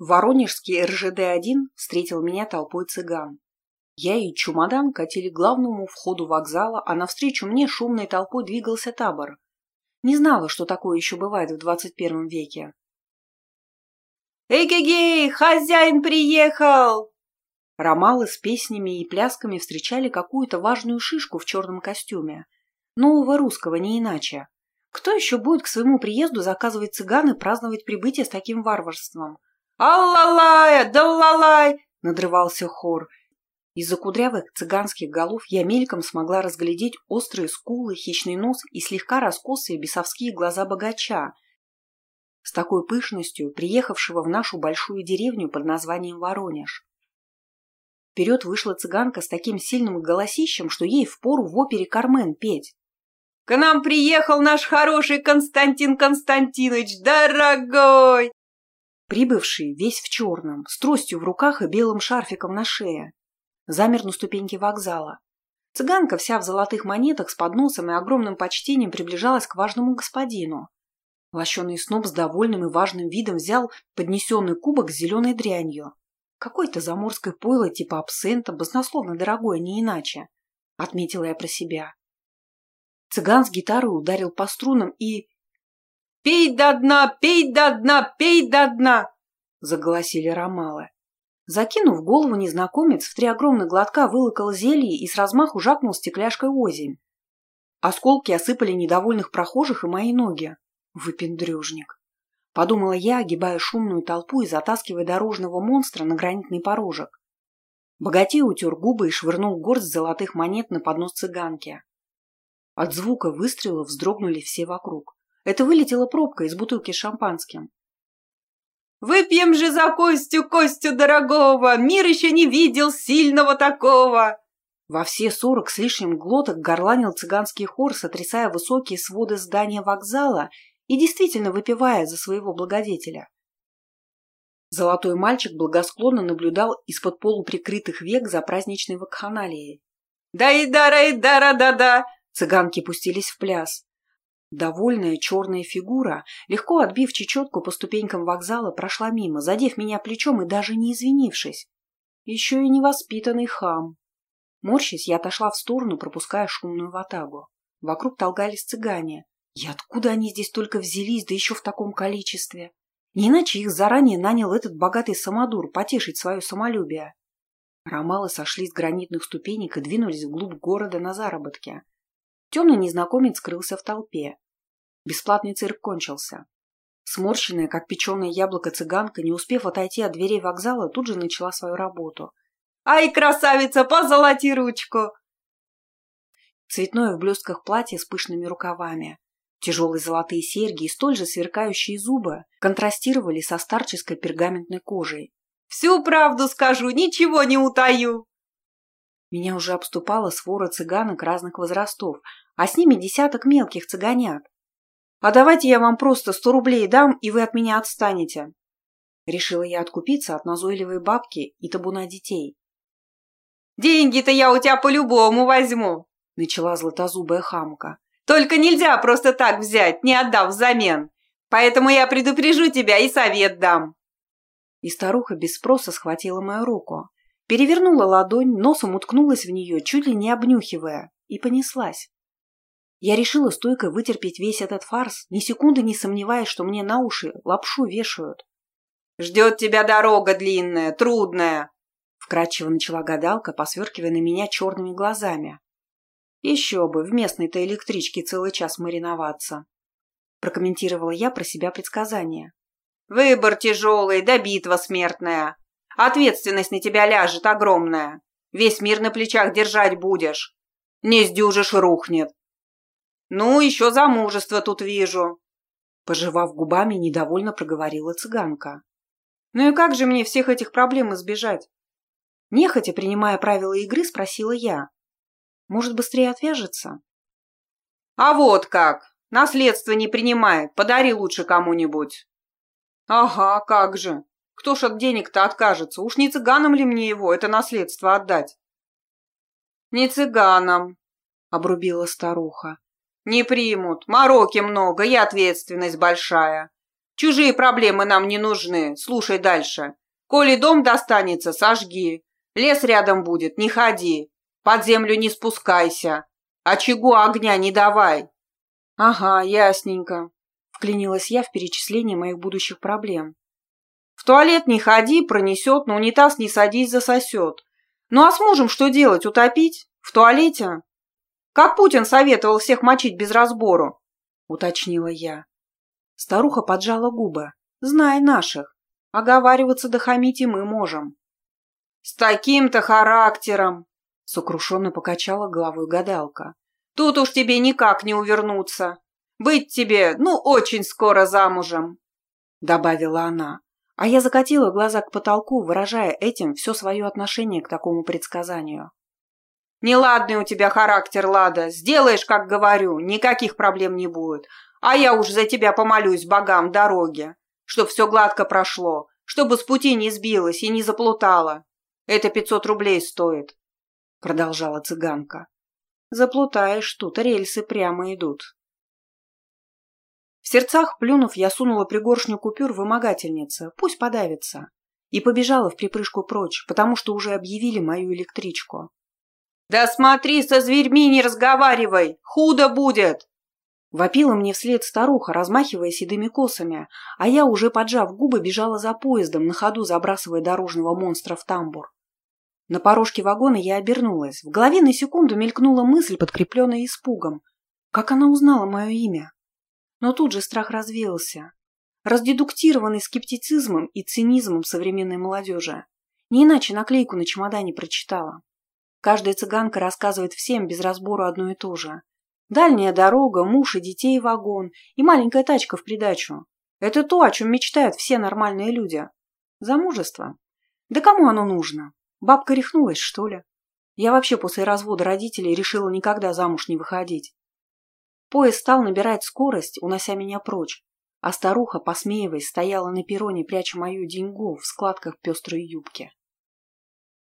Воронежский РЖД-1 встретил меня толпой цыган. Я и чемодан катили к главному входу вокзала, а навстречу мне шумной толпой двигался табор. Не знала, что такое еще бывает в двадцать первом веке. «Эгегей, хозяин приехал!» Ромалы с песнями и плясками встречали какую-то важную шишку в черном костюме. Нового русского, не иначе. Кто еще будет к своему приезду заказывать цыган и праздновать прибытие с таким варварством? «Аллалай, даллалай!» — надрывался хор. Из-за кудрявых цыганских голов я мельком смогла разглядеть острые скулы, хищный нос и слегка раскосые бесовские глаза богача, с такой пышностью приехавшего в нашу большую деревню под названием Воронеж. Вперед вышла цыганка с таким сильным голосищем, что ей впору в опере «Кармен» петь. «К нам приехал наш хороший Константин Константинович, дорогой!» Прибывший, весь в черном, с тростью в руках и белым шарфиком на шее. Замер на ступеньке вокзала. Цыганка вся в золотых монетах с подносом и огромным почтением приближалась к важному господину. Лощеный сноб с довольным и важным видом взял поднесенный кубок с зеленой дрянью. Какой-то заморской пойло типа абсента, баснословно дорогое, не иначе. Отметила я про себя. Цыган с гитарой ударил по струнам и «Пей до дна, пей до дна, пей до дна!» – заголосили ромалы. Закинув голову, незнакомец в три огромных глотка вылокал зелье и с размаху жакнул стекляшкой озимь. Осколки осыпали недовольных прохожих и мои ноги. Выпендрежник. Подумала я, огибая шумную толпу и затаскивая дорожного монстра на гранитный порожек. Богатей утер губы и швырнул горсть золотых монет на поднос цыганки. От звука выстрела вздрогнули все вокруг. Это вылетела пробка из бутылки с шампанским. «Выпьем же за Костю, Костю дорогого! Мир еще не видел сильного такого!» Во все сорок с лишним глоток горланил цыганский хор, сотрясая высокие своды здания вокзала и действительно выпивая за своего благодетеля. Золотой мальчик благосклонно наблюдал из-под полуприкрытых век за праздничной вакханалией. «Да-и-дара-и-дара-да-да!» Цыганки пустились в пляс. Довольная черная фигура, легко отбив чечетку по ступенькам вокзала, прошла мимо, задев меня плечом и даже не извинившись. Еще и невоспитанный хам. Морщись, я отошла в сторону, пропуская шумную ватагу. Вокруг толгались цыгане. И откуда они здесь только взялись, да еще в таком количестве? Не иначе их заранее нанял этот богатый самодур потешить свое самолюбие. Ромалы сошли с гранитных ступенек и двинулись вглубь города на заработки. Темный незнакомец скрылся в толпе. Бесплатный цирк кончился. Сморщенная, как печеное яблоко цыганка, не успев отойти от дверей вокзала, тут же начала свою работу. «Ай, красавица, позолоти ручку!» Цветное в блестках платье с пышными рукавами. Тяжелые золотые серьги и столь же сверкающие зубы контрастировали со старческой пергаментной кожей. «Всю правду скажу, ничего не утаю!» Меня уже обступала свора цыганок разных возрастов, а с ними десяток мелких цыганят. «А давайте я вам просто сто рублей дам, и вы от меня отстанете». Решила я откупиться от назойливой бабки и табуна детей. «Деньги-то я у тебя по-любому возьму», — начала златозубая хамка. «Только нельзя просто так взять, не отдав взамен. Поэтому я предупрежу тебя и совет дам». И старуха без спроса схватила мою руку. Перевернула ладонь, носом уткнулась в нее, чуть ли не обнюхивая, и понеслась. Я решила стойко вытерпеть весь этот фарс, ни секунды не сомневаясь, что мне на уши лапшу вешают. «Ждет тебя дорога длинная, трудная», — вкратчиво начала гадалка, посверкивая на меня черными глазами. «Еще бы, в местной-то электричке целый час мариноваться», — прокомментировала я про себя предсказание. «Выбор тяжелый, да битва смертная», Ответственность на тебя ляжет огромная. Весь мир на плечах держать будешь. Не сдюжишь, рухнет. Ну, еще замужество тут вижу. Пожевав губами, недовольно проговорила цыганка. Ну и как же мне всех этих проблем избежать? Нехотя, принимая правила игры, спросила я. Может, быстрее отвяжется? А вот как! Наследство не принимает, подари лучше кому-нибудь. Ага, как же. Кто ж от денег-то откажется? Уж не цыганам ли мне его, это наследство отдать? Не цыганам, обрубила старуха. Не примут, мороки много и ответственность большая. Чужие проблемы нам не нужны. Слушай дальше. Коли дом достанется, сожги. Лес рядом будет, не ходи. Под землю не спускайся. Очагу огня не давай. Ага, ясненько. Вклинилась я в перечисление моих будущих проблем. В туалет не ходи, пронесет, на унитаз не садись, засосет. Ну а с мужем что делать, утопить? В туалете? Как Путин советовал всех мочить без разбору? Уточнила я. Старуха поджала губы. Знай наших. Оговариваться да хамить и мы можем. С таким-то характером! Сокрушенно покачала головой гадалка. Тут уж тебе никак не увернуться. Быть тебе, ну, очень скоро замужем, добавила она. А я закатила глаза к потолку, выражая этим все свое отношение к такому предсказанию. «Неладный у тебя характер, Лада. Сделаешь, как говорю, никаких проблем не будет. А я уж за тебя помолюсь богам дороге, чтоб все гладко прошло, чтобы с пути не сбилась и не заплутала. Это пятьсот рублей стоит», — продолжала цыганка. «Заплутаешь, тут рельсы прямо идут». В сердцах плюнув, я сунула пригоршню купюр вымогательнице, пусть подавится, и побежала в припрыжку прочь, потому что уже объявили мою электричку. «Да смотри, со зверьми не разговаривай! Худо будет!» Вопила мне вслед старуха, размахивая седыми косами, а я, уже поджав губы, бежала за поездом, на ходу забрасывая дорожного монстра в тамбур. На порожке вагона я обернулась. В голове на секунду мелькнула мысль, подкрепленная испугом. Как она узнала мое имя? Но тут же страх развеялся. Раздедуктированный скептицизмом и цинизмом современной молодежи. Не иначе наклейку на чемодане прочитала. Каждая цыганка рассказывает всем без разбора одно и то же. Дальняя дорога, муж и детей вагон, и маленькая тачка в придачу. Это то, о чем мечтают все нормальные люди. Замужество? Да кому оно нужно? Бабка рехнулась, что ли? Я вообще после развода родителей решила никогда замуж не выходить. Поезд стал набирать скорость, унося меня прочь, а старуха, посмеиваясь, стояла на перроне, пряча мою деньгу в складках пестрой юбки.